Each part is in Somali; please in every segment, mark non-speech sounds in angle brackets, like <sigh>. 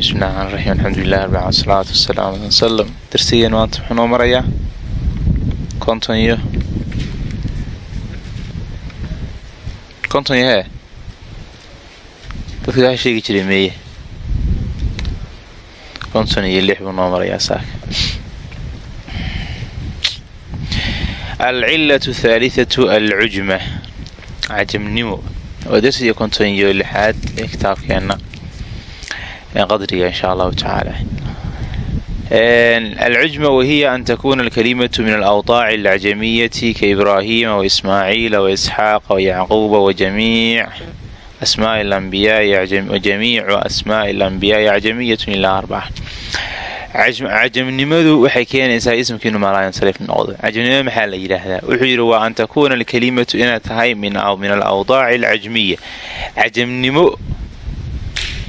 bismillahi raxmaan raxiim alxamdulilah rabbi ala salaatu wasalaam ala wsalam darsigeen maanta wuxuu noo marayaa konton iyo? Konton iyo hee dadka waxaa sheegi jiray meeye. Konton iyo lix buu noo marayaa saaka. Alcilatu thaalitatu alcujma cajamnimo waa darsiga konton iyo lixaad ee qadriga insha allahu tacaala alcujma wahiya an takuna alkalimatu min alawdaaci alacjamiyati kaibraahiima waismaaciila waisxaaqa wayacquuba wajamiic asmaai alambiyaai wajamiicu asmaai alambiyaai acjamiyatun ilaa arbaca cajamnimadu waxay keenaysaa ismkiinu malaayansarif noqdo. cajamnimada maxaa la yidhaahdaa? Wuxuu yidhi waa an takuuna alkalimatu inay tahay min alawdaaci alcajmiya cajamnimo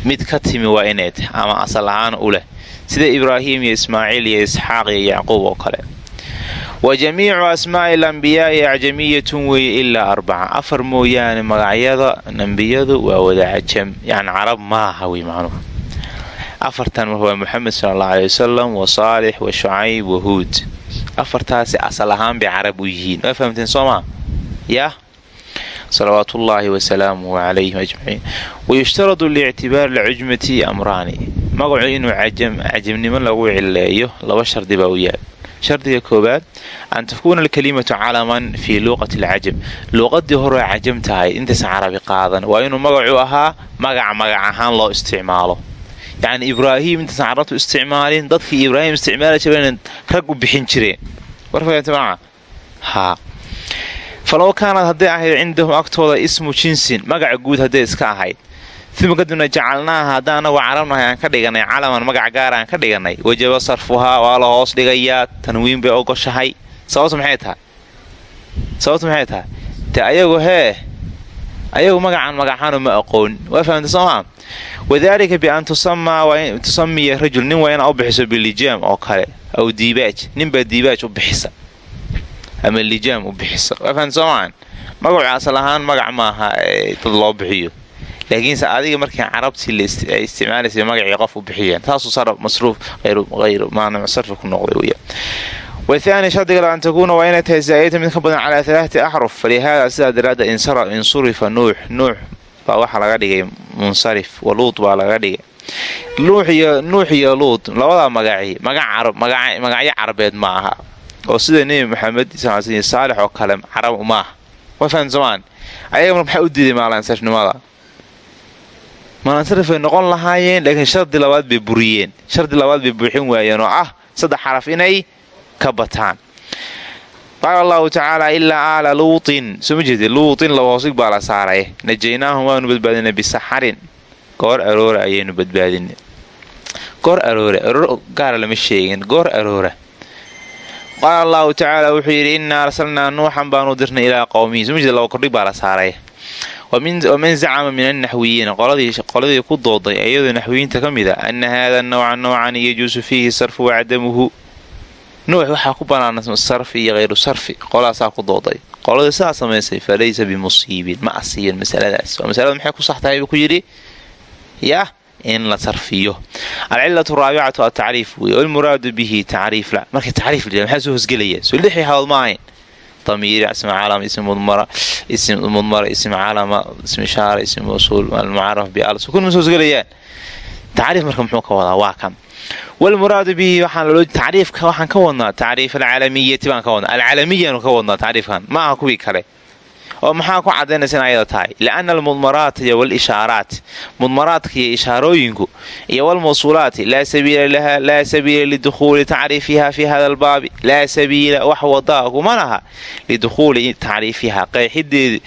mid ka timi waa inay ama asal ahaan u leh sida ibraahim iyo ismaaciil iyo isxaaq iyo yacquub oo kale. Wa jamiicu asmaa'i alambiyaai acjamiyatun weeye ilaa arbaca. Afar mooyaane magacyada ambiyadu waa wada cajam yani carab maaha wey macnuhu. Afartan waa moxamed sala allahu aley wasalam wa saalix wa shucayb wa huud. Afartaasi asal ahaan bay carab u yihiin. Waa fahamteen soo maa yah salawaat ullaahi wasalaamuhu calayhim ajmaciin wayushtaradu liictibaari alcujmati amraani magacu inuu cajamnimo lagu cileeyo laba shardi baa u yaal shardiga koowaad an takuuna alkalimatu calaman fii luuqati alcajam luuqadii horee cajam tahay intaysan carabi qaadan waa inuu magacu ahaa magac magac ahaan loo isticmaalo yacni ibraahim intaysan carabtu isticmaalin dadkii ibraahim isticmaali jireen rag u bixin jireen warfaa haa falow kaanad hadday ahayd cindahum agtooda ismu jinsin magaca guud hadday iska ahayd uma kadibna jacalnaaha haddaan anagu carabnahay aan ka dhiganay calaman magac gaara aan ka dhiganay wajaba sarfuhaa waa la hoos dhigayaa tanwiin bay ogoshahay sababtu maxay tahay sababtu maxay tahay de ayagu hee ayagu magacan magacaanu ma aqoon waa fahamta wadaalika bi an tusamiya rajul nin waa inaa u bixiso bilijaam oo kale aw diibaaj ninbaa diibaaj u bixisa ama lijaam u bixisa waa fahamta soomaan magacu asal ahaan magac maaha dad loo bixiyo laakiinse adiga markii carabtii ay isticmaalaysa magacii qof u bixiyeen saasuu masruuf ayr maana sarfi ku noqday wya wathaani shardiga la an takuuna waa inay tahay zaa'idata mid ka badan calaa alaaati axruf falihaada sidaa daraadda insurifa nuux nuux baa waxaa laga dhigay munsarif waluud baa laga dhigay nuux iyo luud labadaa magaci magacyo carabeed ma aha oo sida nebi maxamed saalix oo kale carab maaha waa fahamsamaan ayaga maxaa u diiday maalansarifnimada maalansarifay noqon lahaayeen laakiin shardi labaad bay buriyeen. Shardi labaad bay buuxin waayeen oo ah saddex xaraf inay ka bataan. Qaala allahu tacaala ilaa aala luutin. Soo ma jeedi luutin laba hoosig baa la saaray. Najaynaahum waanu badbaadinay bisaxarin. Goor aroora ayaynu badbaadinay. Goor aroora aroor gaara lama sheegin goor aroora qaala allahu tacaala wuxuu yidhi innaa arsalnaa nuuxan baanu dirnay ilaa qowmihi jeedi laba kordhig baa la saaray. Waman zacama min annaxwiyiina qoladii ku dooday iyadoo naxwiyiinta ka mid a ana haada nawca noocan yajuusu fiihi sarfu wacadamuhu nuux waxaa ku banaana sarfi iyo hayru sarfi qolaasaa ku dooday. Qoladii sidaa samaysay fa laysa bimusiibin ma asiibin masaladaas. Waa masalada maxay ku sax tahay buu ku yidhi? Yah in la sarfiyo. Alcilatu raabicatu atacriif wey walmuraadu bihi tacriif marka tacriif maxaa soo hosgelaya soo lixii ma ahayn damiir ism caalam ism mudmara ism mudmara ism caalama ism ishaara ism mawsuul almucaraf bial sukun ma soo hosgelayaan tacriif marka muxuu ka wadaa? Waa kan. Walmuraadu bihi tacriifka waxaan ka wadnaa tacriif alcaalamiyati baan ka wadnaa. Alcaalamiyaanu ka wadnaa tacriifkan. Ma aha kuwii kale oo maxaa ku cadaynaysa in ayada tahay? liana almudmaraat iyo walishaaraat mudmaraadka iyo ishaarooyinku iyo walmawsuulaati laa sabiila laha laa sabiila lidukhuuli tacriifiha fi hada albaabi laa sabiila wax wadaa kuma laha lidukhuuli tacriifiha qeexideedi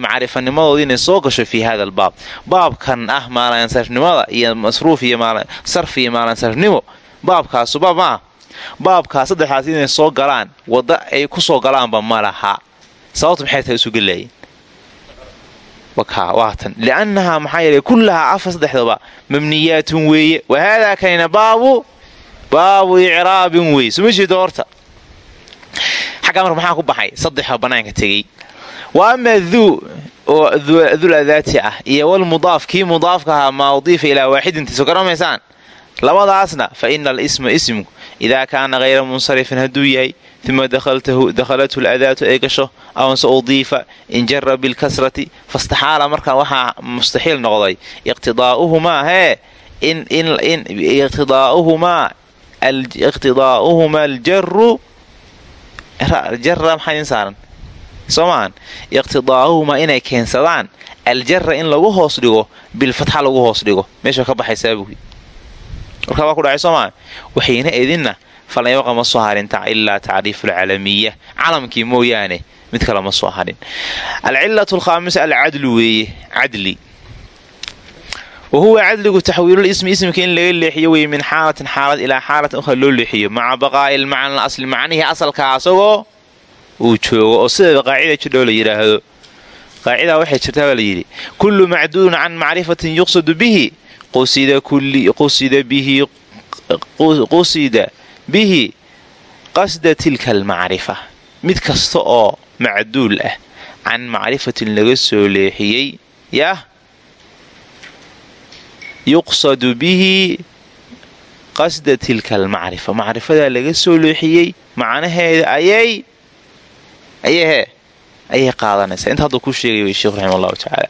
macrifanimadooda inay soo gasho fi hada albaab baabkan ah maalansarfnimada iyo masruuf iyo sarf iyo maalansarfnimo baabkaasu baab ma ah baabkaas inay soo galaan wadda ay ku soo galaanba ma laha sababtu maxay tahay isu gelaayeen waatan liannahaa maxaa yeelay kullahaa afar saddexdaba mabniyaatun weeye. Wa haadaa kanina baabu baabu icraabin weeye. Suma jeedo horta? Xaggaa marka maxaa ku baxay? Saddexoo bannaanka tegey. Wa duu oo dul adaati ah iyo walmudaaf kii mudaafka ahaa maa udiifa ilaa waaxidintiiso garamaysaan labadaasna fa ina alisma ismku idaa kaana hayra munsarifin hadduu yahay uma dakhalathu ladaatu ay gasho awnse udiifa injara bilkasrati fastaxaala markaa waxaa mustaxiil noqday iqtidaauhumaa hee iqtidaauhumaa aljaru jara maxaa saaran soo maahan iqtidaauhumaa inay keensadaan aljara in lagu hoos dhigo bilfatxa lagu hoos dhigo meesha ka baxaysaa buui warkaa waa ku dhacay soo maa waxayna idinna falaybaqa ma soo harin ilaa tacriifu alcalamiya calamkii mooyaane mid kale ma soo harin alcilatu alkhaamisa alcadlu weeye cadli. Wa huwa cadligu taxwiilul ismi ismika in laga leexiyo weye min xaalatin xaalad ilaa xaalatin ukhra loo leexiyo. Maca baqaa'i lmacna asli macnihii asalkaa asagoo uu joogo oo sideeda qaacida jidhoo la yidhaahdo qaacidaa waxay jirtaa baa layidhi kullu macduudun can macrifatin yuqsadu bihi. Qusida bihi qasda tilka almacrifa mid kasta oo macduul ah can macrifatin laga soo leexiyey yah yuqsadu bihi qasda tilka almacrifa macrifadaa laga soo leexiyey macnaheeda ayay ayay qaadanaysaa. Inta hadduu ku sheegay way sheekhu raxima allahu tacaala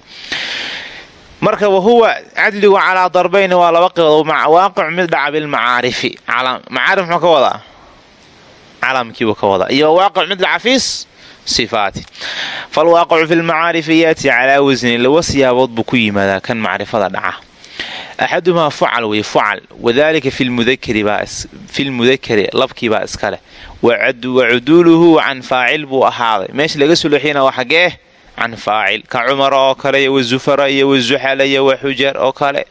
marka wahuwa cadligu calaa darbayni waa laba qibood waaqicu mid dhaca bilmacaarifi macaarif muxuu ka wadaa? Calamkiibuu ka wadaa. Iyo waaqic mid dhaca fiis sifaati. Falwaaqicu fi lmacaarifi yaati calaa wasnin laba siyaabood buu ku yimaadaa kan macrifada dhaca. Axadumaa fucal wey fucal. Wadalika fi lmudakari labkii baa iska leh. Wacuduuluhu can faacil buu ahaaday. Meesha laga soo leexiyana waa xagee can faacil ka cumar oo kale iyo wazufara iyo wazuxala iyo waxujar oo kale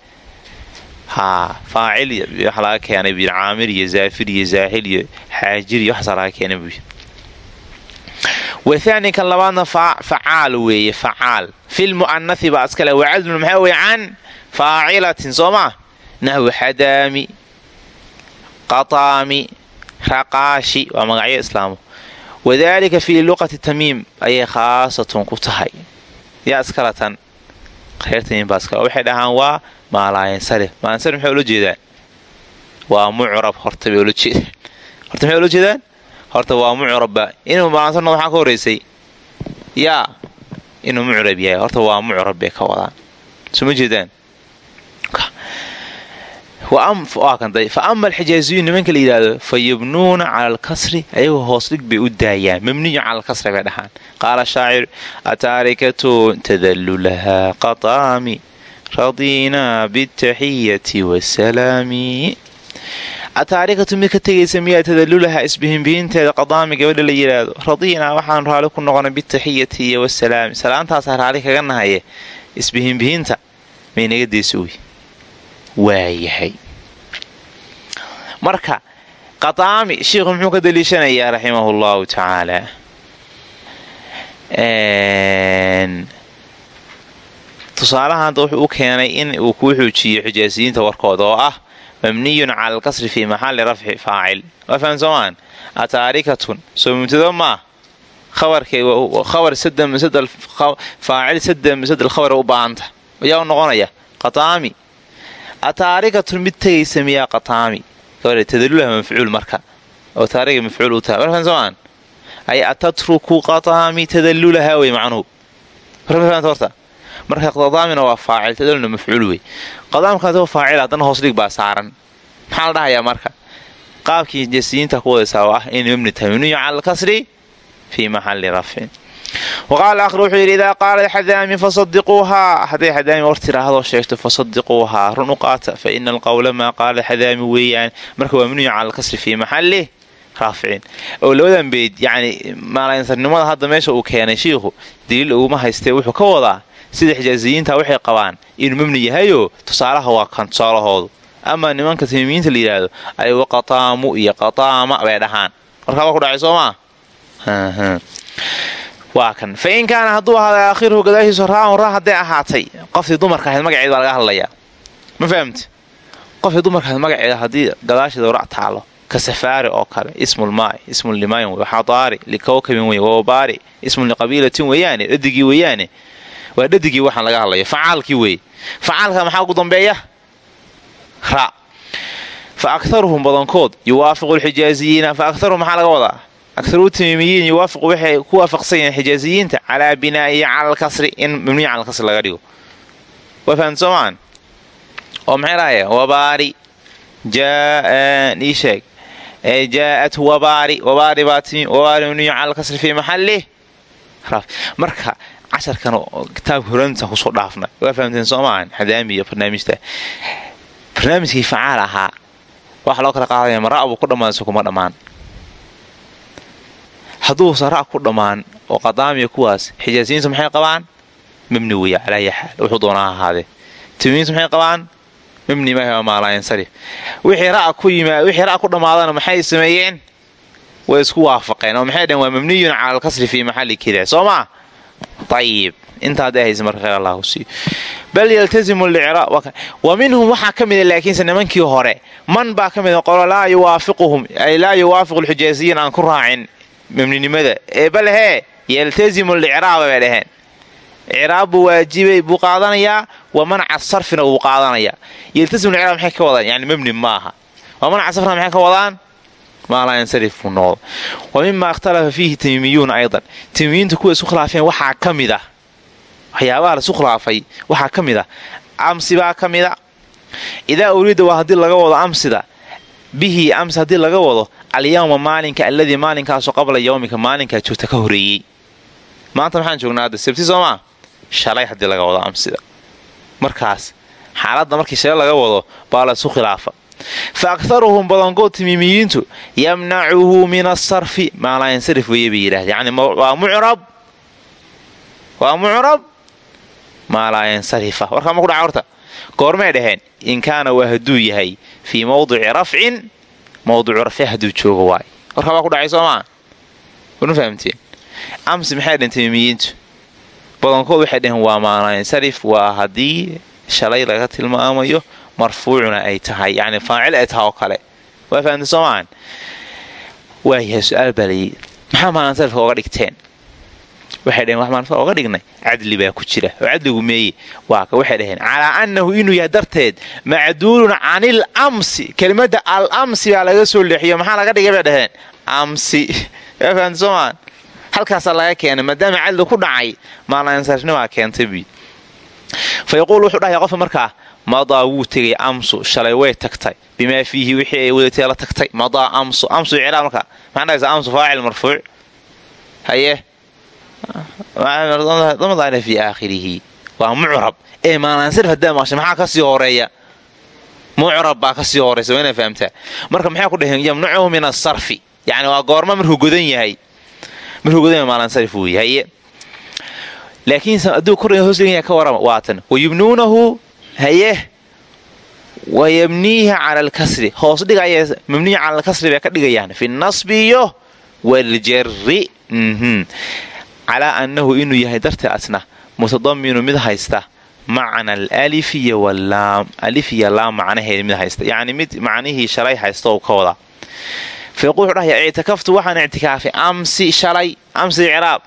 haa faacil wax laga keenay buu caamir iyo zaafir iyo zaaxil iyo xaajir iyo waxaasa laga keenay buu wathani kan labaadna facaal weeye facaal fil mu'anathi baa iskale wacadlun maxaa weye can faacilatin soo maa nahwi xadaami qataami raqaashi waa magacyo islaamo wadaalika fii luqati tamiim ayay khaasatun ku tahay yaa iskala tan reer tamiim baa iskale waxay dhahaan waa maalaayansarif maalaayansarif maxay ula jeedaan waa mucrab horta bay ula jeedaan horta maxay ula jeedaan horta waa mucrabba inuu maalaansarno waxaa ka horeysay yaa inuu mucrab yahay horta waa mucrab bay ka wadaan soo ma jeedaan fa ama alxijaaziyuun nimanka la yidhaahdo fa yubnuuna cala alkasri ayagoo hoosdhig bay u daayaan. Mabniyun cala alkasri bay dhahaan. Qaala shaacir ataarikatun tadallu lahaa qataami radiinaa bitaxiyati wasalaami ataarikatu mid ka tegaysa miyaa tadallulaha isbihinbihinteeda qadaami gabadha la yidhaahdo radiinaa waxaan raalli ku noqonay bitaxiyati iyo wasalaami salaantaasaa raalli kaga nahaye isbihinbihinta maynaga waayahay marka qataami sheikhu muxuu ka daliishanayaa raximahu llahu tacaala tusaalaha hadda wuxuu u keenay in uu kuu xoojiyo xijaasiyiinta warkooda oo ah mabniyun cala alkasri fii maxalli rafci faacil waa fahan soomaan ataarikatun. Soo mubtado maa khabar faacil sada masada khabara u baahanta. Ayaa u noqonaya qataami ataarikatun mid tegaysa miyaa qataami tadalulaha mafcuul marka oo taariga mafcuul u tahay warfan soomaan ay atatruku qataami tadalulaha wey macnuhu horta marka qadaamina waa faacil tadalulna mafcuul wey qadaamkaas oo faacil haddana hoos dhig baa saaran maxaa la dhahayaa marka qaabkii jasiyiinta ku wadaysaa oo ah in mabni tahay mabniyu cala alkasri fii maxalli rafcin waqaala akhir wuxuu yidhi idaa qaalat xadaami fasadiquuhaa hadday xadaami war tiraahdo sheegto fasadiquuhaa run u qaata fa ina alqowla maa qaala xadaami weeyaan marka waa mabniyu cala alkasri fii maxalli rafcin oo labadan beyd yacni maalansarnimada hadda meesha uu keenay shiikhu daliil uguma haystee wuxuu ka wadaa sida xijaaziyiinta waxay qabaan inuu mabni yahayoo tusaalaha waa kan tusaalahoodu ama nimanka tamiimiyiinta la yidhaahdo ayago qataamu iyo qataama bay dhahaan markaa waa kan. Fa in kaana hadduu ahaaday aakhiruhu gadaashiisu raaun raa hadday ahaatay qoftii dumarka ahayd magaceed baa laga hadlayaa. Ma fahamte qoftii dumarka ahayd magaceeda haddii gadaasheeda ra taalo ka safaari oo kale ismulmaai ismun limayn waxadaari likawkabin wey wabaari ismun liqabiilatin weeyaane dhadigii weeyaane. Waa dhadigii waxaan laga hadlayo facaalkii weeye. Facaalka maxaa ugu dambeeya? Ra fa akaruhum badankood yuwaafiqu lxijaaziyiina fa akaruhum maxaa laga wadaa akaru tamiimiyiin yuwaafiqu waxay ku waafaqsan yihiin xijaaziyiinta calaa binaa'ihi cala alkasri in mabniya cala alkasri laga dhigo waa fahamta oo maxay dhahaya wabaari ii sheeg jaa'at wabaari wabaari baa timi wabaari mabniya cala alkasri fii maxalih marka casharkan kitaabka horaantiisaan ku soo dhaafnay waa fahamteen soo maahan xadaami iyo barnaamijta barnaamijkii facaal ahaa waxa loo kala qaadaya ma ra' buu ku dhammaan se kuma dhammaan hadduusan ra' ku dhammaan oo qadaamiya kuwaas xijaasiyiintu maxay qabaan? Mabni weya calaa ya xaal wuxuu doonaa ahaadee. Timiyiintu maxay qabaan? Mabni maalaayansarif wixii ra' ku dhammaadana maxay sameeyeen? Way isku waafaqeen oo maxay dhaheen waa mabniyun cala alkasri fii maxalli kida. Soo maa ayib intaa hadday haysa marka khayr allahu siiyo bal yaltazimu wa minhum waxaa ka mida laakiinse nimankii hore man baa ka mida qolo laa yuwaafiquhum ay laa yuwaafiqu lxijaaziyiin aan ku raacin mabninimada ee bal hee yaltazimu licraaba bay dhaheen icraab buu waajibay buu wa manca sarfina wuu qaadanayaa yaltazimu licraab maxay ka wadaan? Yani mabni maaha wa manca sarfina maxay ka wadaan? Maa laa yansarif buu noqdo wa mima ikhtalafa fiihi tamiimiyuuna aydan. Tamiimiyiinta kuwa isu khilaafeen waxaa ka mid ah. Waxyaabaha laisu khilaafay waxaa ka mid ah. Amsibaa haddii laga wado amsida. Bihi amsi haddii laga wado alyawma maalinka alladii maalinkaasoo qabla yawmika maalinkaa joogta ka horeeyey maanta maxaan joognaa hadda sabti soomaa shalay haddii laga wado amsida. Markaas xaaladda markii shalay laga wado baa la isu khilaafa. Fa akharuhum badankood timiimiyiintu yamnacuhu min asarfi maalaayansarif weye bay yidhahdeen yani waa mucrab. Maalaayansarifa warkaa ma ku dhaca horta. Goormay dhaheen in kaana waa hadduu yahay fii mawdici rafcin mawdicu rafci hadduu joogo waay warkaa waa ku dhacay soo maa wana fahamteen amsi maxay dhaheen timiimiyiintu badankood waxay dhaheen waa maalaayansarif waa haddii shalay laga tilmaamayo marfuucuna ay tahay yani faacil ay tahay oo kale waa fahamtay soo maahan waayahay su'aal baa layii maxaa maalaansarifka oga dhigteen waxay dhaheen wax maalsar oga dhignay. Cadli baa ku jira. Oo cadligu meeye waa waxay dhaheen. Calaa annahu inuu yahay darteed macduulun canil amsi. Kelimadda al amsi baa laga soo leexiyo. Maxaa laga dhigay bay dhaheen? Amsi. <laughs> Soo maahan halkaasaa laga keenay. Maadaama cadli ku dhacay maalaansarifnimaa keentay bi. Fa wuxuu dhahaya qofka markaa madaa wuu tegay amsu. Shalay way tagtay. Bimaa fiihi wixii ay wadatay la tagtay. Madaa amsu. Amsu icraab markaa maxaa dhahaysa? Amsu faacil marfuuc. Haye damadaana fii aakhirihi. Waa mucrab. Ee maalaansarif haddaa maqshay maxaa ka sii horreeya? Mucrab baa ka sii horeysa waa inaa fahamtaa. Marka maxay ku dhaheen? Yamnacuhu min asarfi yani waa goorma markuu godan yahay. Markuu godan yahay maalaansarif wuu yahaye laakiin hadduu kor hoos dhiganya ka warama waatan wayubnuunahu haye wayabniihi cala alkasri. Hoos dhigaya mabniya cala alkasri bay ka dhigayaan. Fi nasbi iyo waljari calaa annahu inuu yahay dartee asna mutadaminu mid haysta macna alif iyo walaam alif iyo laam macnaheeda mid haysta yacni mid macnihii shalay haysta oo ka wadaa fayquul wuxuu dhahaya ictikaftu waxaan ictikaafay amsi shalay amsi icraab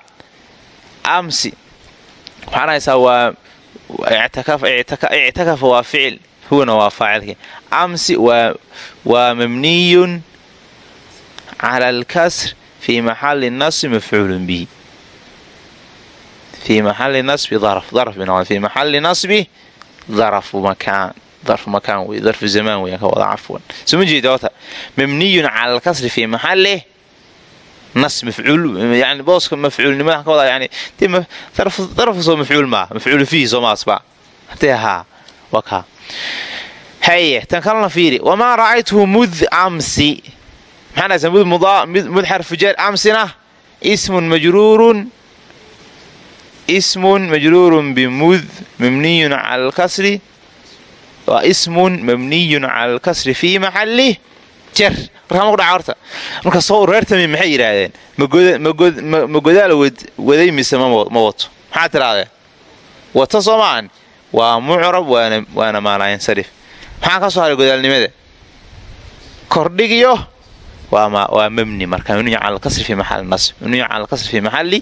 amsi. Waxaan haysaa waa ictakafa waa ficil huwana waa faacilki amsi waa mabniyun cala alkasr fii maxali nasbi mafcuulun bihi fii maxali nasbi darf darf bay noqon fii maxali nasbi darfu makaan darfu makaan wey darfu zamaan weyan ka wada cafwan soma jeeda wata mabniyun cala alkasri fii maxalih nas mafcuul yani booska mafcuulnimada ka wada yani darfu soo mafcuul maaha mafcuulu fiihi soomaasba hadee haa waa kaa haye tan kalena fiiri wamaa ra'aytuhu mud amsi maxaa mud mud xarfu jar amsina ismun majruurun ismun majruurun bimud mabniyun cala alkasri waa ismun mabniyun cala alkasri fii maxalih jar markaa ma ku dhaca horta. Marka soo reertami maxay yidhaahdeen? Ma godaal waday mise ma wato. Maxaa tidhahdeen? Wata soo maahan waa mucrab waana maalaayansarif maxaa ka soo haray godaalnimada? Kordhigiyo waa mabni marka mabniyu cala alkasri fi maxali nasb. Mabniyu cala alkasri fi maxali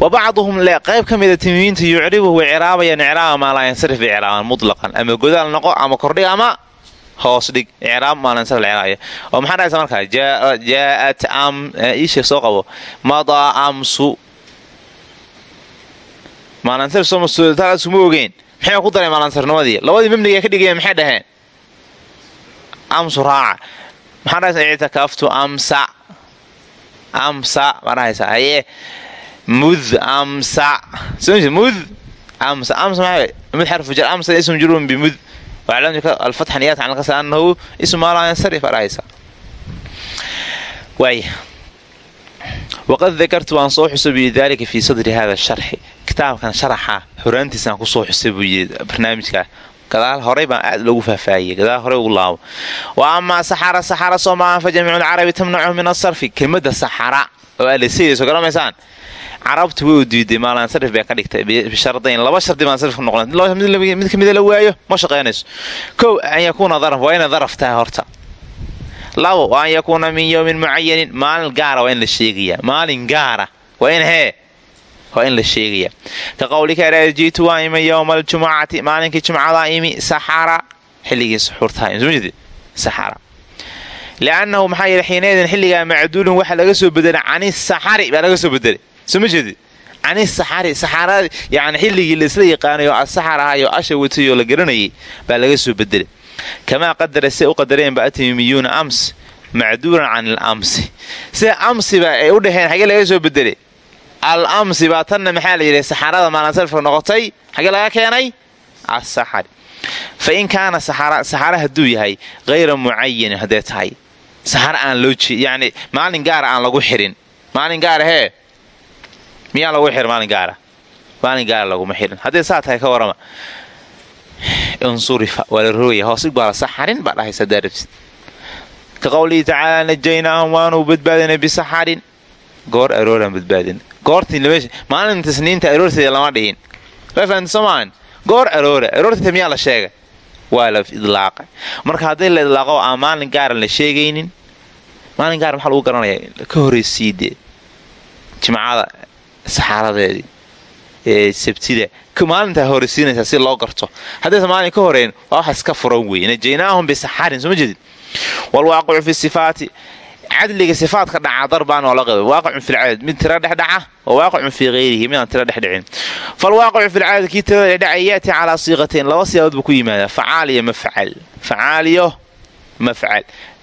wa bacduhum le qayb ka mida timiimiinta yucribuhu way ciraabayaan icraaba maa laa yansarif icraaban ama godaal noqo ama kordhig ama hoos dhig. Icraab maa laa yansarif icraabaya oo maxaa dhahaysa markaa jaa'at am iisheeg soo qabo. Madaa amsu maalansarif soomasuuma ogeen maxay ku daray maalansarnimadii labadii mabniga ka dhigaya maxay dhaheen? Amsu raaca. Maxaa dhahaysa ictikaftu amsa amsa baa dhahaysaa haye mud amsa. Mud mud xarfu jar. Amsa ism jurun bimud alfatxa niyat can alkasr annahu ism maa laa yansarif baa dhahaysaa waaya waqad dakartu waan soo xusay buu yidhi daalika fii sadri hada sharxi. Kitaabkan sharaxa horaantiisaan ku soo xusay buu yidhi barnaamijkaa gadaal horey baan aad loogu faahfaahiyey gadaal horey ugu laabo. Wa amaa saxara saxara soo maahan fa jamiicu lcarabi tamnacu min asarfi kelmadda saxara oo alasayayso garamaysaan carabtu way u diiday maalansarif bay ka dhigtay bishardayn laba shardi baan sarif ku noqon mid ka mida la waayo ma shaqaynayso. Kow an yakuuna daraf waa inay daraf horta. Labo wa an yakuuna min yowmin mucayanin maalin gaara waa in la sheegayaa maalin gaara waa in hee waa in la sheegayaa. Ka qowlika rajiitu waa imi yowma aljumucati maalinkii jumcadaa imi saxara xilligii suxuurtaha liannahu maxaa yeele xiinaydin xilligaa waxa laga soo bedelay cani saxari baa laga soo bedelay soo ma jeedi? Cani saxari saxarada yani xilligii laisla yaqaanayo asaxar ahayo asha watayoo la garanayay baa laga soo bedelay kamaa qadara siday u qadareen ba atamimiyuuna ams macduulan can il amsi sida amsiba ay u dhaheen xagee laga soo bedelay al amsi baa tanna maxaa la yidhi? Saxarada maalansarifka noqotay xagee laga keenay? Asaxari fa in kaana saxara hadduu yahay hayra mucayanin haddee tahay. Saxaro aan loo yani maalin gaara aan lagu xirin. Maalin gaara hee miyaa lagu xir maalin gaara maalin gaara laguma xirin. Haddee saa tahay ka warama insurifa waa la rogaya hoosig baa la saxarin baa dhahaysa daarabsid ka qowlihi tacaala najaynaahum waanu badbaadinay bisaxarin goor arooraan badbaadin. Goortii maalin tasniinta aroorteeda lama dhihin? Soomaan goor aroora aroorteeda miyaa la sheegay? Waa la idlaaqay. Marka haddii la idlaaqo aan maalin gaaran la sheegaynin. Maalin gaara maxaa lagu garanaya ka horraysiidee jimcada saxaaradeedii ee sabtida maalintaa horraysiinaysaa si loo garto. Haddaysa maalin ka horeyn waa wax iska furan wey najaynaahum bisaxarin soo ma jeedid walwaaqicu fi sifaati cadliga sifaadka dhaca darbaan oo la qaba waaqicun filcadad mid tira dhexdhaca wa waaqicun fii hayrihi midaan tira dhexdhicin falwaaqicu filcadad kii tirada dhexdhaca yaati calaa siiqatayn laba siyaabood buu ku yimaadaa facaal iyo mafcal facaal iyo mafcal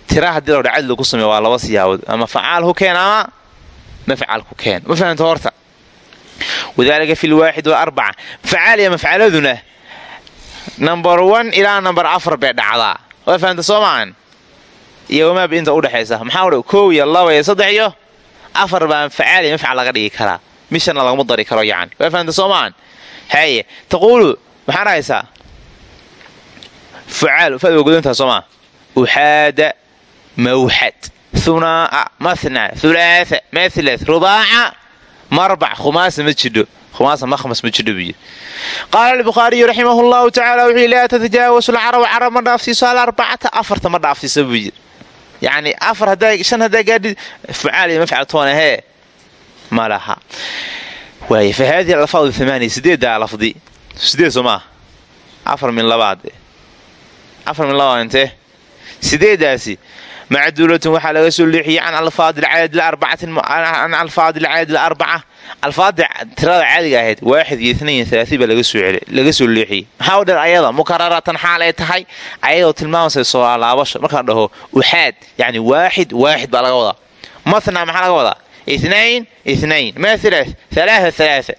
tira haddii lodha cadli ku sameeya waa laba siyaabood ama facaal ku keen ama mafcal ku keen ma fahamta horta wadaalika fi lwaaxid waarbaca facaal iyo mafcaladuna number one ilaa number afar bay dhacdaa waa fahamta soo maahan iyo wamaaba inta udhexaysa maxaa koow iyo laba iyo saddex iyo afar baa facaal iyo mafcal laga dhigi karaa. Mishana lagama dari karo yacni. Waa fahamta soo maahan haye taquulu maxaa dhahaysaa facaal fad waa godantaa soo maa uxaada mawxad hunaa'a mathna hulaatha mathlat rubaaca marbac khumaasa ma jidho. Qaala albukhaariyu raximah llahu tacala wuxuu laa tatajaawasu lcarab carab ma dhaafsiiso alarbacata afarta ma dhaafsiisa buu yidhi yacni afar shan haddaa gaadhid facaal iyo mafcal toona hee ma laha waaya fa haadihi alfaadu amaaniya sideeddaa sideed soo maaha afar min labaad afar min labaad intee sideeddaasi macduulatun waxaa laga soo leexiyey can alfaadi can alfaadi alcadad alarbaca alfaada tirada caadiga ahayd waaxid iyo itnain alaai baa laga soo leexiyey maxaa u dheer ayada mukararatan xaal ay tahay ayadoo tilmaamaysa soo laabasho markaan dhaho uxaad yani waaxid waaxid baa laga wadaa. Mathna maxaa laga wadaa? Inain inain maala alaaa alaaa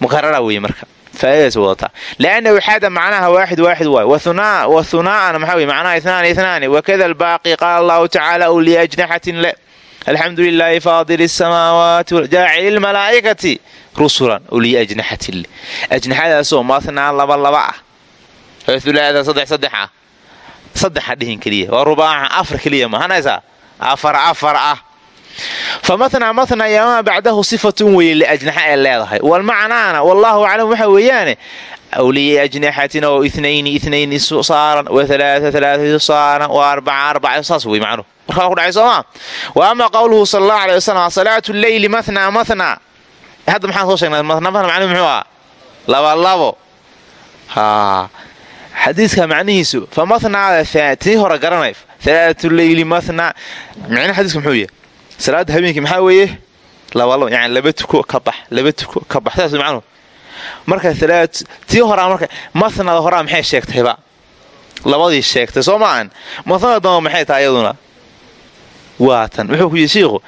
mukarara weeye marka. Faaidaas wadataa. Lianna uxaada macnaha waaxid waaxid waay. Wa hunaa'ana maxaa wey macnaha inaani inaani wakada albaaqi qaala allahu tacaala u liajnaxatin alxamdu lilaahi faadili samaawaati jaacili lmalaa'ikati rusulan le ajnaxadaasoo mathnaa laba laba ah. Oo hulaada saddex saddex ah saddexa dhihin keliya. Waa rubaaca afar keliya mahanaysaa afar afar ah. Fa mathnaa mathnaa yamaa bacdahu sifatun weye liajnaxa ee leedahay. Walmacnaana wallaahu aclam waxa weeyaane awliya ajnaxatin oo inayni inayni saaran wa alaaa alaaatu saaran wa arbaca arbaca saas wey macnuhu warkaa ku dhacay soomaa wa ama qowluhu sala allahu aley wasalam salaatu leyli mathnaa mathnaa hadda maxaan soo sheegnay matna matna macnuhu muxuu ah labalabo haa xadiidka macnihiisu fa mathnaada tii hore garanay alaatu leyli mathnaa micna xadiiska muxuu yahay salaada habeenkii maxaa weeye labalabo yani laba tuko ka bax laba tuko ka bax saas macnuhu marka tii horaa marka mathnada horaa maxay sheegtayba labadii sheegtay soo maahan mathnada damba maxay tahay iyaduna? Waatan wuxuu ku yidhi shiikhu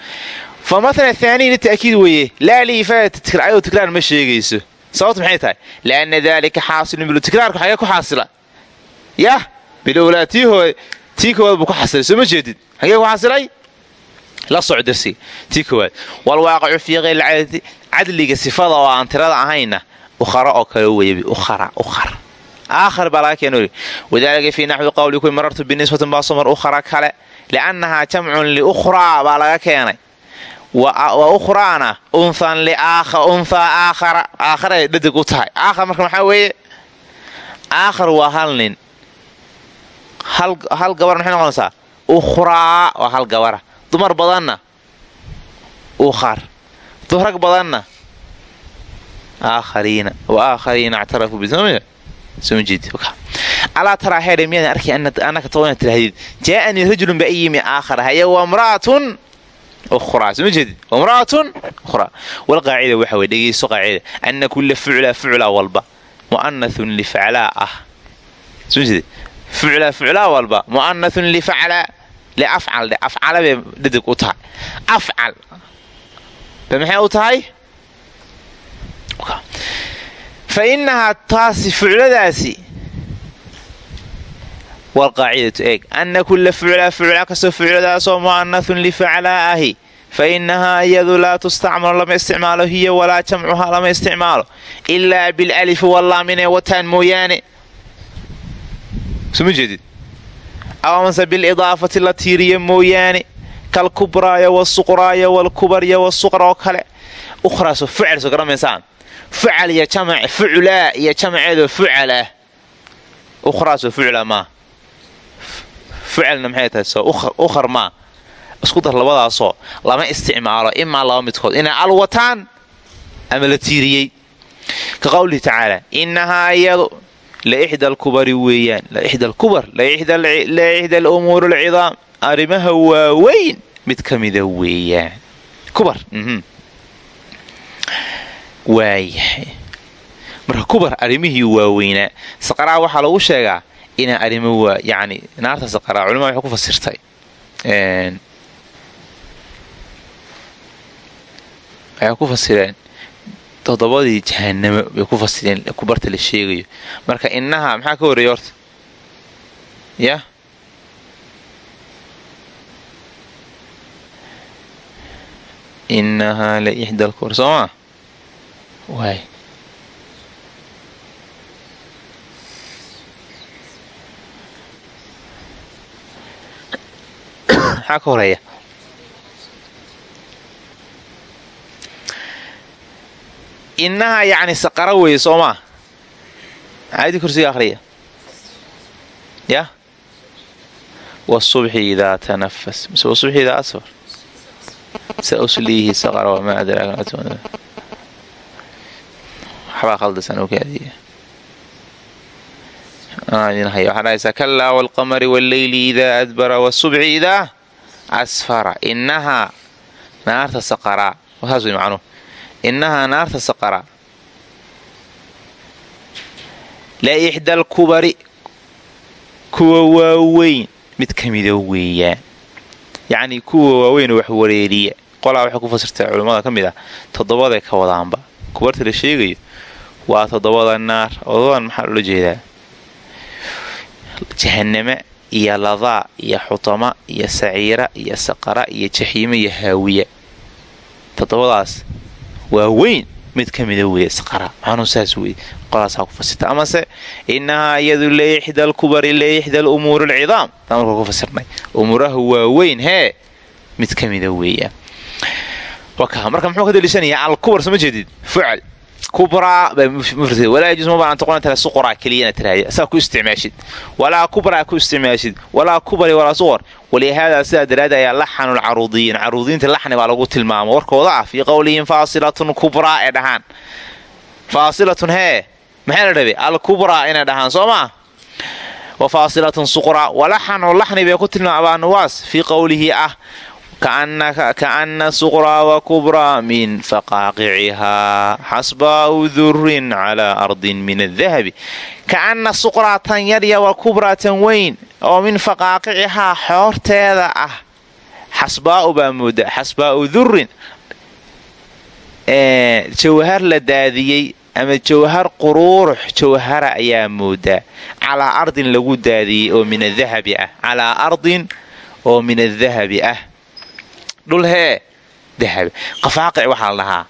fa mathna thaaniy lita'kiid weeye laa liifaadati tikra ayadoo tikraar ma sheegayso. Sababtu maxay tahay? Lianna daalika xaasilun bilu tikraarku xagee ku xaasila? Yah bilowlaa tii hoo tii koowaad ku xasilay ma jeedid xagee ku xasilay la soc darsiga tii koowaad. Walwaaqicu fii kayr lcadadi cadliga sifada oo aan tirada ahayna ukhara oo kale weeye ukhara ukhar. Aakhar baa laga keeno wadaalika fii naxwi qawli kuwi marartu binisbatin baasomar ukhara kale. Liannahaa jamcun liukhraa baa laga keenay wa ukhraana unthan liunthaa aakhara. Aakharay dhadig u tahay. Aakhar marka maxaa weeye? Aakhar waa hal nin. Hal gabar maxay noqonaysaa? Ukhraa waa hal gabara dumar badanna ukhar. Rag badanna aakhariina wa aakhariina actarafuu alaa taraa heedhe miyaadan arkay annaka toona tirahdid jaa'anii rajulun baa i yimi aakhara haya wa mra'atun ukhraa soo jeedid wa mra'atun ukhraa walqaacida waxa weye dhegeyso qaacida anna kulla fucla fucla walba mu'anathun lifaclaa ah soo jeedid fucla fuclaa walba mu'anathun lifaclaa liafcal dhe afcala bay dhadig u tahay afcal ba u tahay fa innahaa taasi fucladaasi walqaacidatu eeg. Anna kulla fuclaa fucla kastoo fucladaasoo mu'anathun lifaclaa ahi fa innahaa iyadu laa tustacmalu lama isticmaalo hiya walaa jamcuhaa lama isticmaalo. Ilaa bilalifi wallaaminee wataan mooyaane. Soma jeedid? Amase bilidaafati la tiiriya mooyaane kalkubraayo wasuqraayo walkubaryo wasuqr oo kale. Ukhraaso fucal soo garamaysaan fucal iyo jamac fuclaa iyo jamaceedoo fucal ah ukhraasoo fucla maa fucalna maxay tahay soo ukhar maa isku dar labadaasoo lama isticmaalo imaa laba midkood inay al wataan ama la tiiriyey ka qowlihi tacaala innahaa iyadu laixda alkubari weeyaan laixda alkubar laixda alumuur alcidaam arrimaha waaweyn mid ka mida weeyaan waayahay marka kubar arrimihii waaweynaa saqaraa waxaa lagu sheegaa inaa arrimo waa yani naarta saqaraa culimada waxay ku fasirtay waxay ku fasireen todobadii jahanamo bay ku fasireen kubarta la sheegayo. Marka innaha maxaa ka horreeya horta? Yah innahaa la ixda alkubar waay maxaa ka <coughs> horreeya innahaa yacni saqara weeye soo maa aayadii kursiga akhriya yah wasubxi idaa tanafas mise wasubxi idaa asfar? Sausliihi saqara wamaa adraaka waxbaa khaldasan oo kaadiya waxaa dhahaysaa kalaa waalqamari walleyli idaa adbara wasubxi idaa asfara. Innahaa naarta saqaraa saas wey macnuhu. Naarta saqara. La ixda alkubari kuwa waaweyn mid ka mida weeyaan yacnii kuwa waaweynoo wax wareeriya. Qolaa waxay ku fasirtaa culammada ka mid ah toddobaday ka wadaanba. Kubarta la sheegayo waa toddobada naar odadan maxaa loola jeedaa? Jahaname iyo ladaa iyo xutama iyo saciira iyo saqara iyo jaxiime iyo haawiya toddobadaas waa weyn. Mid ka mida weeye saqara. Macnuu saas weye qolaasaa ku fasirta amase innahaa iyadu layixda alkubari layixda alumuur alcidaam taa markaa ku fasirnay. Umuuraha waa weyn hee? Mid ka mida weeyaan. Marka muxuu ka daliishanayaa alkubar soo ma jeedid? Fucal kubraa walaa yajuus ma banaan toqon tala suqraa keliya inaad tiraahda saa ku isticmaashid walaa kubraa ku isticmaashid walaa kubari walaa suqor walihaadaa sidaa daraadda ayaa laxanu lcaruudiyiin caruudiyiinta laxni baa lagu tilmaama warkooda ah fii qowlihim faasilatun kubraa ee dhahaan faasilatun hee maxaa la rabay alkubraa inay dhahaan soo maa wa faasilatun suqraa walaxanu laxni bay ku tilmaama nuwaas fii qowlihi ah kaana suqraa wa kubraa min faqaaqicihaa xasbaau durin calaa ardin min adahabi kaana suqraa tan yarya wa kubraa tan weyn oo min faqaaqicihaa xoorteeda ah xasbaau baa mooda xasbaau durin jawhar la daadiyey ama jawhar quruurux jawhara ayaa moodaa calaa ardin lagu daadiyey oo min adahabi ah calaa ardin oo min adahabi ah dhul hee dahab qafaaqic waxaa la dhahaa.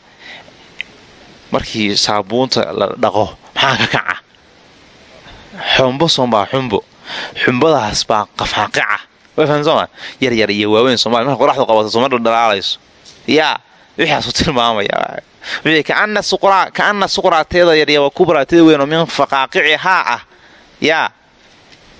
Markii saabuunta la dhaqo maxaa ka kaca? Xumbo sombaa xumbo. Xumbadaas baa qafaaqica way fahamsama yar yar iyo waaweyn somalia marka qoraxdu qabato somadha dhalaalayso? Yaa wixaasu tilmaamaya. Kaana suqraateeda yarya wa kubraateeda weyn oo min faqaaqicihaa ah. Yaa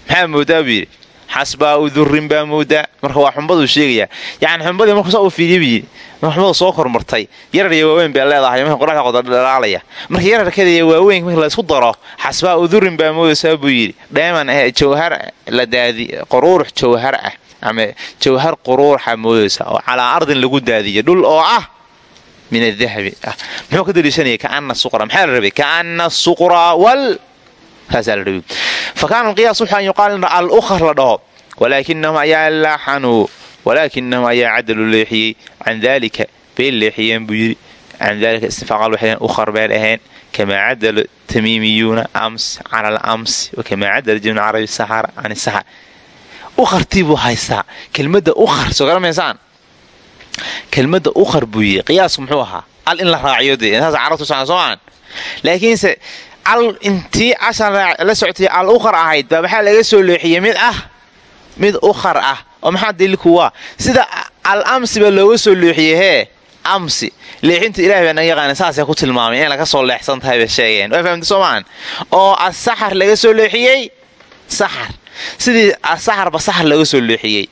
maxaa moodaa buu yidhi xasbaa u durin baa moodaa. Marka waa xumbaduu sheegayaa yani xumbadii markuusa uu fiidiy xumbadu soo kormartay yarar iyo waaweyn bay leedahay marka qoraxda qodadhalaalaya marka yararkeeda iyo waaweyn marka laysku daro xasbaa u durin baa moodaysaa buu yidhi dheeman eh jawhar la daadi quruurux jawhar ah ama jawhar quruuxa moodaysa oo calaa ardin lagu daadiyo dhul oo ah min adahabi ah. Muxuu ka daliishanaya kaana suqra. Maxaa la rabay? Kaana suqra wal saasaa la rabay fa kaana alqiyaas wuxu an yuqaal in al ukhar la dhaho walaakinahum ayaa laaxanuu walaakinahum ayaa cadalu leexiyey can daalika bay leexiyeen buu yidhi can daalika istifaqal waxay ukhar bay dhaheen kamaa cadala tamiimiyuuna ams cala al amsi wakamaa cadala jibn carabi saxara can saxar ukhartii buu haystaa kelmadda ukhar soo garamaysaan kelmadda ukhar buu yidhi qiyaasku muxuu ahaa al in la raaciyo dee intaas carabtu socon soo maan laakiinse intii cashan la socotay al ukhar ahayd baa maxaa laga soo leexiyey mid ah mid ukhar ah. Oo maxaa daliilku waa? Sida al amsi baa looga soo leexiyey hee amsi. Leexinta ilahay baa naga yaqaana saasay ku tilmaamay in laga soo leexsan tahay bay sheegeen. Waa fahamta soo oo asaxar laga soo leexiyey saxar. Sidii asaxarba saxar looga soo leexiyey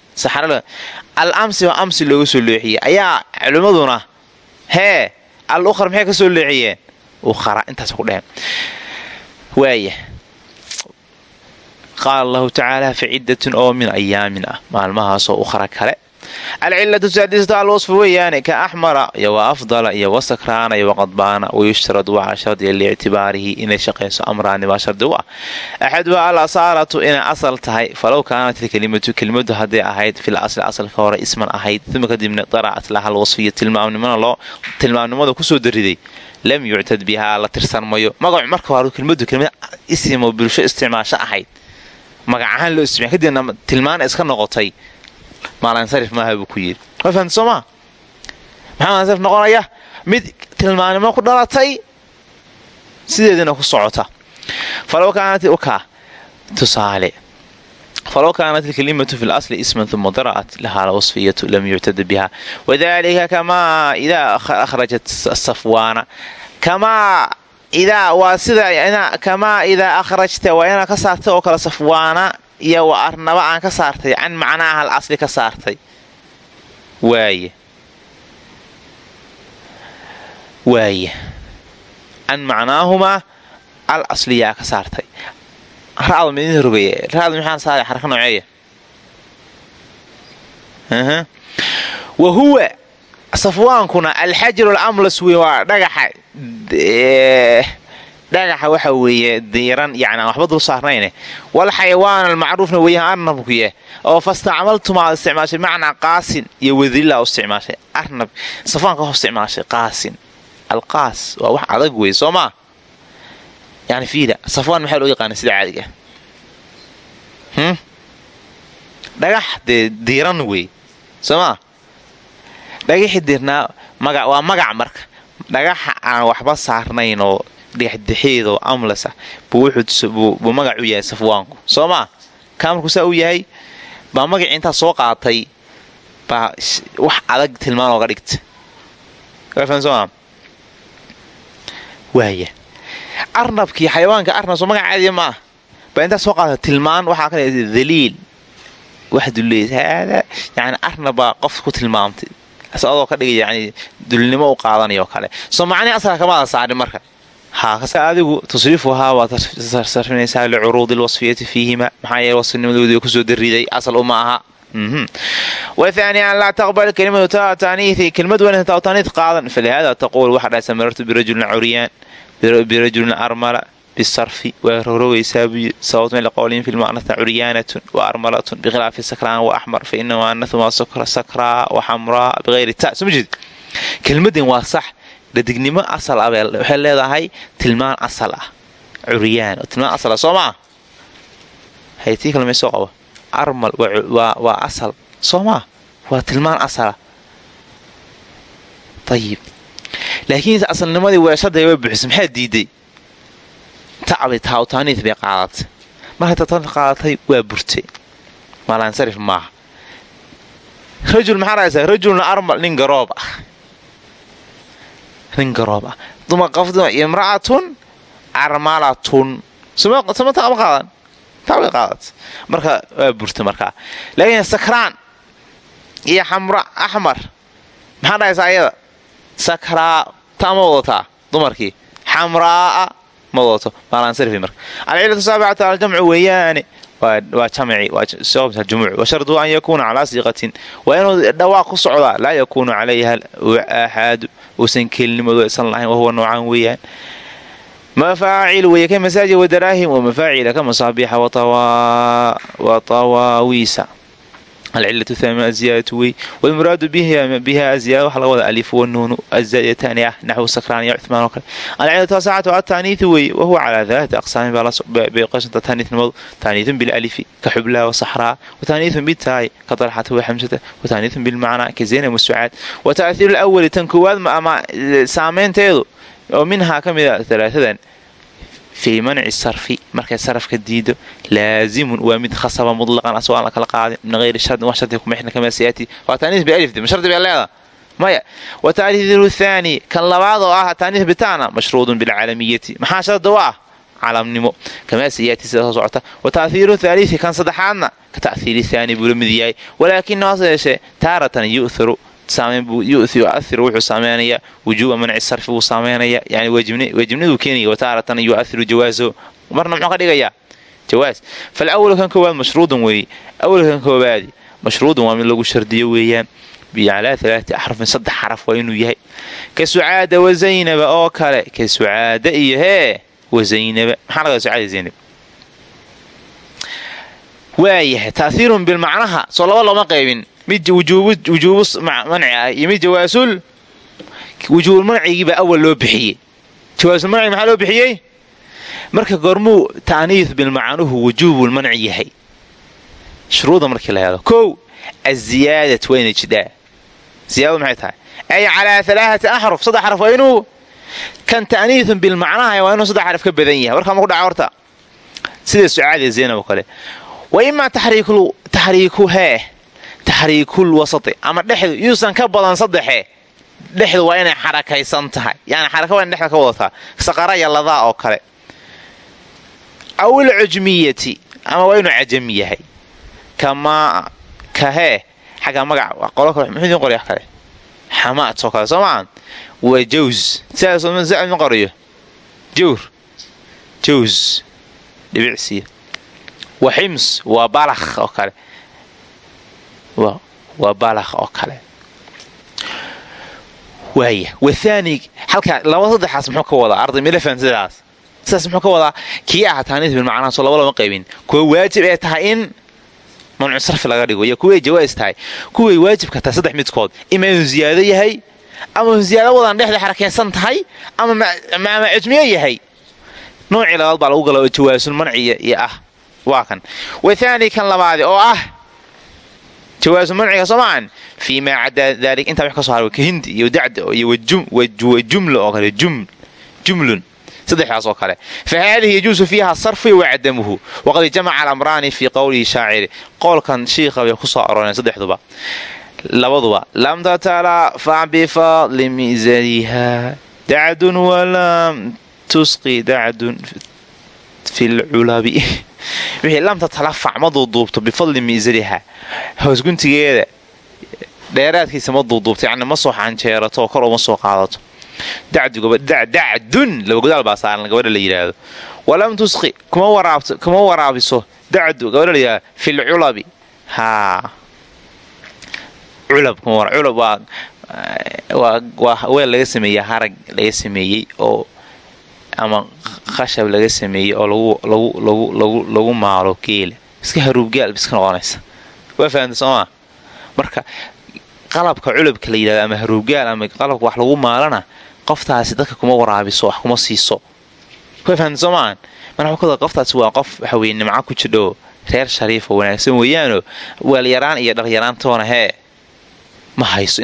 al amsi oo amsi looga soo leexiyey ayaa culimmaduna hee al ukhar maxay ka soo leexiyeen? Ukhara intaas ku dheheen waaya qaala allahu tacaala fa ciddatun oo min ayaamin ah. Maalmahaasoo ukhra kale. Alcilatu saadisatu alwasfu weeyaane ka axmara iyo wa afdala iyo wasakraana iyo waqadbaana wayushtaradu waxaa shardiya liictibaarihi inay shaqayso amraani baa shardi u ah axaduha al asaalatu inay asal tahay falow kaanat ilkelimatu kelimadu hadday ahayd fil asli asalka hore isman ahayd uma kadibna daracat laha alwasfiya tilmaamnimada ku soo dariday lam yuctad bihaa la tirsan mayo magacu marka hore kelmadu kelmad isimo bulsho isticmaasho ahayd. Magac ahaan loo isticma kadibna tilmaana iska noqotay. Maalansarif maaha buu ku yidhi. Waa fahamta soo maa maxaa noqonaya? Mid tilmaannimo ku dhalatay? Sideedina ku socota. Falow kaanat ukaa tusaale falow kaanat ilkalimatu fi lasli isman uma dara'at laha alwasfiyatu lam yuctada biha wadalika kamaa idaa akhrajat safwaana kamaa idaa akhrajta waa inaad ka saartay oo kale safwaana iyo wa arnaba aan ka saartay can macnaaha al asli ka saartay waaye waaye can macnaahumaa al asliyaa ka saartay ra'da midin rogaya ra'da maxaa saaray xaraka nooceeya? Wa huwa safwaankuna alxajaru alamlas wey waa dhagaxa dhagaxa waxa weeye diiran yani aan waxba dul saarnayne. Wal xayawaan almacruufna weeyaan arnabku yah oo fastacmaltum aad isticmaashay macnaa qaasin iyo wadilla u isticmaashay. Arnab safaanka ho isticmaashay qaasin. Alqaas waa wax adag wey soo maa yani fiida safwaan maxaa loo yaqaana sida caadiga dhagax dee diiran wey soo maa dhagaxii diirnaa waa magac marka dhagaxa aan waxba saarnayn oo dhexdexeedoo amlas ah buu magac u yahay safwaanku soo maa saa u yahay baa magacii intaad soo qaatay baa wax adag tilmaan ooga dhigta arnabkii xayawaanka arnab soo magac caadiya ma ah baa intaa soo qaata tilmaan waxaa ka daliil. Wax duleys haada yani arnabaa qof ku tilmaamtay adoo ka dhigay yani dulnimo u qaadanayo kale. Soo macnii asalka kamaada saarin marka. Adigu tasriifuhaa waad sarfinaysaa licuruudi lwasfiyati fiihima. Maxaa yeele wasfinimadoodi ku soo dariday asal uma aha waani an laa taqbal kelimatu taaniii kelimad wan taaniid qaadan falihada taquul waxaa dhahay samarartu birajulin curyaan birajulin armala bisarfi waa rorogaysaa buu yiri sababtma liqowlihim fi lma'nata curyaanatun wa armalatun bikhilaafi sakraan wa axmar fa inahu anathumaa sakraa wa xamraa biayri ta soo ma jeed kelmadan waa sax dhadignimo asal ah waxay leedahay tilmaan asal ah curyaan tilmaan asal ah soo maa haytii kale may soo qaba armal waa asal. Soo maa waa tilmaan asala ayib laakiinse asalnimadii weeshaday way buxisa maxaa diiday? Tacbay taawtaaniid bay qaadatay markay taawtaaniid qaadatay waa burtay. Maalansarif maaha rajul maxaa dhahaysaa rajulna armal nin garoob ah. Nin garoob ah. Dumar imra'atun armalatun sama taama qaadan marka waa burtay markaa laakiin sakraan iyo xamra axmar. Maxaa dhahaysaa ayada? Sakraa taa ma wadataa dumarkii. Xamraa'a ma wadato. Maalansarfi marka. Alcilatu saabicatu aljamcu weeyaane waa jamci sababta jumuuc washardu an yakuuna calaa siiqatin waa inuu dhawaaq ku socdaa laa yakuunu calayha aaxaadu uusan kelinimadu aysan lahayn wahuwa noocaan weeyaan mafaacil weeye ka masaajid wadaraahim wa mafaacila ka masaabiixa wa tawaawiisa alcilatu thaamina aziyaadatu wey walmuraadu biha aziyaada waxa laga wada alif wanuunu azaadiyataani ah naxwu sakraan iyo cumaan oo kale alcilatu taasacatu ataaniiu wey wahuwa calaa alaati aqsaamin bay qaysanta taaniinimadu taaniitun bilalifi ka xublaa wasaxraa wataaniitun bitaayi ka dalxata waxamsata wataaniitun bilmacnaa ka zaynab wasucaad wa ta'hiiru lawali tan koowaad ama saamaynteedu oo minhaa ka mida alaaadan fii manci sarfi markay sarafka diido laazimun waa mid khasaba mutlaqan asagoo aan la kala qaadin min hayri shardin wax shardi kumixna kama siyaati. Waa taaniis bialif ma shardi bay leeda maya. Wa taaniiru thaani kan labaad oo ah taaniis bitaana mashruudun bilcaalamiyati maxaa shardi u ah? Calamnimo kamaa siyaati sida soo socota. Wa ta'hiiru thaalithi kan saddexaadna ka ta'hiiri thaani buu la mid yahay. Walaakina hase yeeshee taaratan yu'tharu yu'ir wuxuu saameynayaa wujuuba manci sarfi wuu saameynaya yani waajibniduu keenaya wataaratan yu'airu jawaaso marna muxuu ka dhigayaa jawaas falawal kan koowaad mashruudun weeye awalkan koobaadi mashruudun waa mid lagu shardiyo weeyaan. Calaa alaati axrafin saddex xaraf waa inuu yahay. Ka sucaada wazaynaba oo kale. Ka sucaada iyo hee wazaynaba maxaa laga sucaada zaynab? Waayahay taahiirun bilmacnaha soo laba looma qaybin mid wujuubu manci ah iyo mid jawaasul wujuubulmancigiibaa awal loo bixiyey. Jawaasulmanci maxaa loo bixiyey? Marka goormuu taaniis bilmacanuhu wujuubulmanci yahay. Shuruuda markii la helo. Kow aziyaadatu waa inay jidhaa maxay tahay? Ay calaa alaaati axruf saddex xaraf waa kan ta'niisun bilmacnaha waa inuu saddex xaraf ka badan yahay. Warkaa ma ku dhaca horta. Sida sucaadiya zaynab oo kale. Wa imaa taxriiku hee taxriikul wasati ama dhexdu yuusan ka badan saddexe dhexdu waa inay xarakaysan tahay. Yani xaraka waa ina dhexda ka wadataa saqara iyo ladaa oo kale. Awil cujmiyati ama waa inuu cajami yahay. Kamaa kahee xagga magac qolo kale muxuu idin qorya kale? Xamaad oo kale soo maa waa jaws qoriyo? Jawr. Jaws dhibicsiya wa xims waa balakh oo kale waa balakh oo kale. Halkaa laba saddexaas muxuu ka wadaa? Arday milefan sidaas. Sidaas muxuu ka wadaa? Kii ah taaniis bilmacnaha soo laba lama qaybin. Kuwa waajib ee tahay in mancu sarfi laga dhigo iyo kuway jawaas tahay. Kuway waajibka tahay saddex midkood. Ima inuu ziyaado yahay ama ziyaado wadan dhexda xarakeysan tahay ama cujmiyo yahay. Noocii labaad baa lagu gala oo jawaasul manciya iyo ah. Waa kan. Wathani kan labaadi oo ah jawaasu manciga soo maahan fii maa cadaa daalik intaa wax ka soo har ka hindi iyo dacda iyo wajumla oo kale jumlun saddexdaas oo kale fa haadihi yajuusu fiiha sarfi wa cadamuhu waqad jamaca alamraani fii qowlihi shaaciri qowlkan shiikha bay ku soo arooreen saddexduba labaduba lam tatala fa bifadli misaliha dacdun walam tusqi dacdun wixii lamta talafac ma duuduubto bifadli miisariha hoosguntigeeda dheeraadkiisa ma duuduubto yani ma soo xanjeerato oo kor uma soo qaadato dacdun labagodaal baa saaran gabadha la yidhaahdo walam tusqi kuma waraabiso dacdu gabadha la yidhahdo fi lculabi haa culab waa weel laga sameeyey harag laga sameeyey oo ama khashab laga sameeyey oo lagu maalo geela iska haruubgaal iska noqonaysa. Waa fahamta soomaa marka qalabka culabka la yidhahdo ama haruubgaal ama qalabka wax lagu maalana qoftaasi dadka kuma waraabiso wax kuma siiso. Waa fahamta soomaan marka qoftaasi waa qof waxaweye nimco ku jidho reer shariifo wanaagsan weeyaanoo weelyaraan iyo dhalyaraantoona hee ma hayso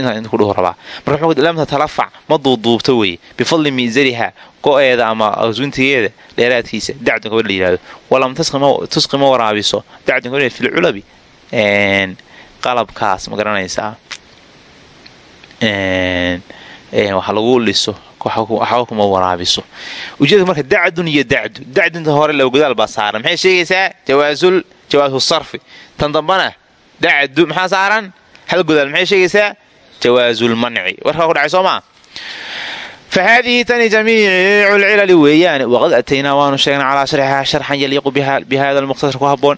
talafac ma duuduubto weye bifadli miisariha go-eeda ama asuntigeeda dheeraadkiisa dacdun gabadh la yihahdo walam tusqi ma waraabiso. Dacdun gabadh fil culabi qalabkaas ma garanaysaa wax lagu liso waxba kuma waraabiso. Ujeedka marka dacdun iyo dacdu. Dacdunta hore lawgodaal baa saaran. Maxay sheegaysaa? Jawaasul jawaasu sarfi. Tan dambana dacdu maxaa saaran hal godaal maxay sheegaysaa jawaasulmanci warkaa ku dhacay soo maa fa haadihi tani jamiicu lcilali weeyaan waqad ataynaa waanu sheegnay calaa sharxiha sharxan yaliiqu bi hada lmuqtasar ku haboon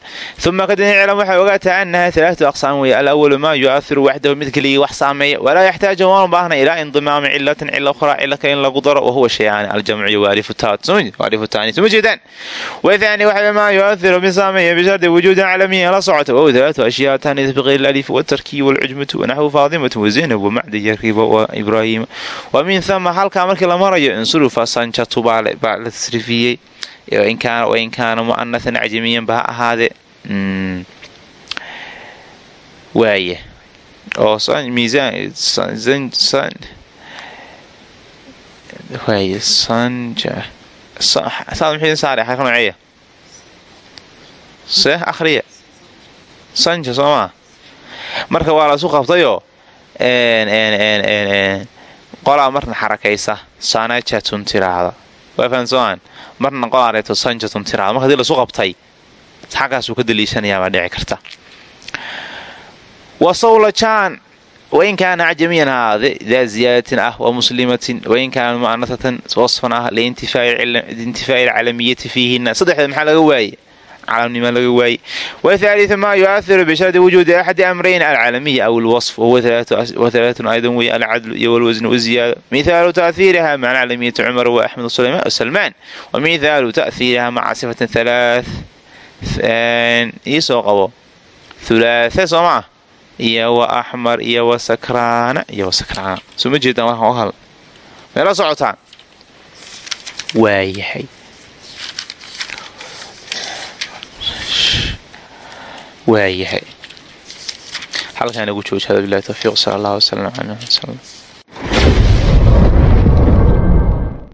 uma kadibna iclam waxay ogaataa anaha alaatu aqsaam weeye alawalu maa yu'ahiru waxdahu mid keligii wax saameeya walaa yaxtaaju waanu baahna ilaa indimaami cilatin cila ukhraa cilaka in lagu daro wahuwa shayaani aljamcu waalifu taani suma jeedaan wathani waxa maa yu'ahiru mid saameeya bishardi wujuudin calamiyin la socota wahuwa alaatu ashyaa tanis biqayri alif watarkiyi walcujmatu wanaxwu faadimatu wazaynab wamacdi yariba waibraahiima wa min hama halka markii la marayo insurufa sanjatu baa la tasrifiyey wain kaana mu'anathan cajamiyan ba ha ahaadee waaya oo nooceeya see akhriya sanja soo maa marka waa lasu qabtayoo qolaa marna xarakaysa sanajatun tiraahda waa fahamsoomaan marna qolaa reeto sanjatun tiraada. Marka haddii lasu qabtay xaggaasuu ka daliishanayaabaa dhici karta. Wa sawlajaan wain kaana cajamiyan haade daa ziyaadatin ah wa muslimatin wain kaana mu'anasatan wasfan ah liintifaa'i alcalamiyati fiihina saddexdeed maxaa laga waaye calamnima laga waaye wthaaliu maa yuahiru bishardi wujuudi axadi amrayn alcaalamiya aw lwasf wahuwa halaaun aydan wey alcadlu iyo walwasn waziyaada mihaalu tahiiriha maca calamiyati cumar wa axmed salmaan wa mihaalu tahiiriha maca sifatin halaa iisoo qabo. Hulaatha soo maa iyo wa axmar iyo wa sakraana iyo wa sakraana soo ma jeedaan warkan hal? Meela socotaan. Waayahay waayahay halkaan ugu jooji hada bilahi tawfiiq sala allah wasalam ala